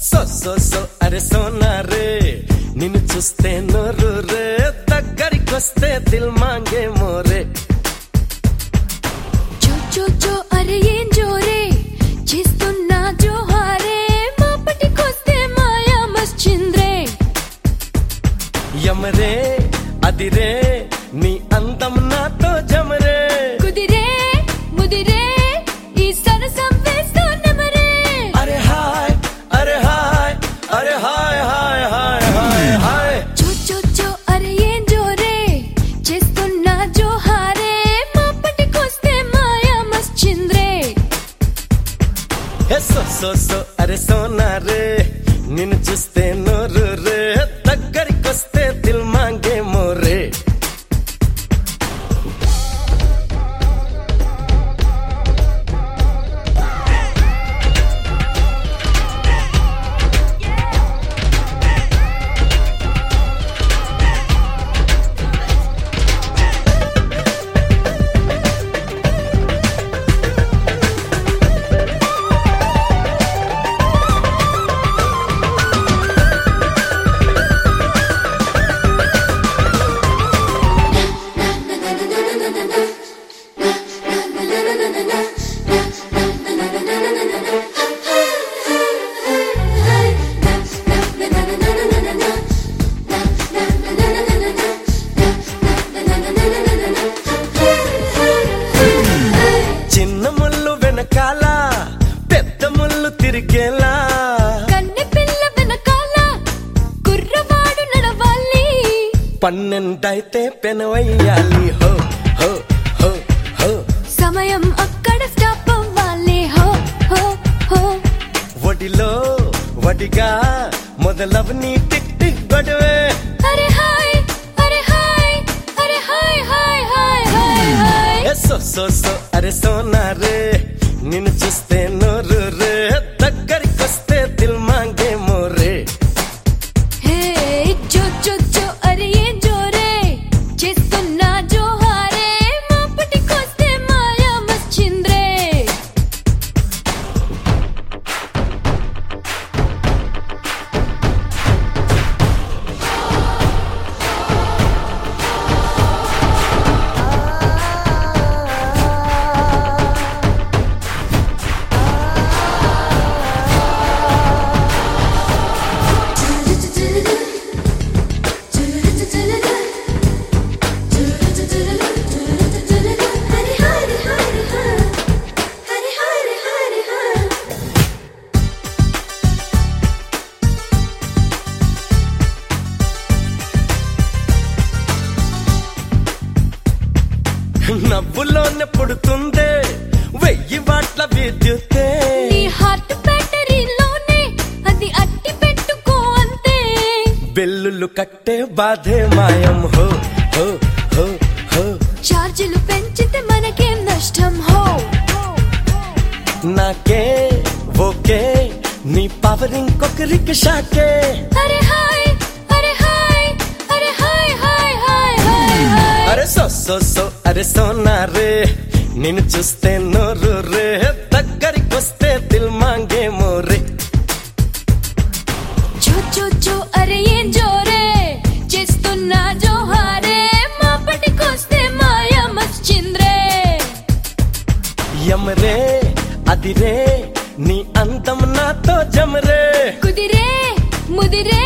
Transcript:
So సో అరే సోనా రే నిన్ను చూస్తే నోరు రే దగ్గరికొస్తే దిల్ మాంగే మోరే. చో చో చో అరే ఏం జోరే చేస్తున్నా జోహారే మాపటికొస్తే మాయా మస్చింద్రే యమరే అదిరే నీ అందం నాతో జమరే సో సో సో అరే సోనా రే నిన్ను చూస్తే పన్నెండైతే పెనవయ్యాలి. హో హో హో హో. సమయం అక్కడ స్టాప్ అవ్వాలి. హో హో హో. వడిలో వడిగా మొదలవని టిక్ టిక్ గొడవే. అరే హాయ్ అరే హాయ్ అరే హాయ్ హాయ్ హాయ్ హాయ్ హాయ్. సో సో సో అరే సోనా రే నిన్ను చూస్తే నవ్వులోనే పుడుతుందే. వెయ్యి వాట్ల విద్యుతే. నీ హార్ట్ బ్యాటరీలోనే అది అట్టి పెట్టుకో అంతే. బెల్లులు కట్టే బాధే మాయం. హో హో హో హో. ఛార్జీలు పెంచితే మనకేం నష్టం? హో నాకే ఓకే. నీ పవర్ ఇంకొకరికి షాకే. అరే హాయ్ అరే హాయ్ అరే హాయ్ హాయ్ హాయ్ హాయ్. అరే సో సో సో. అరే సోనా రే నిన్ను చూస్తే నోరు రే దగ్గరికొస్తే దిల్ మాంగే మోరే. చో చో చో అరే ఏం జోరే చేస్తున్నా జోహారే మాపటికొస్తే మాయా మస్చింద్రే యమరే అదిరే నీ అందం నాతో జమరే కుదిరే ముదిరే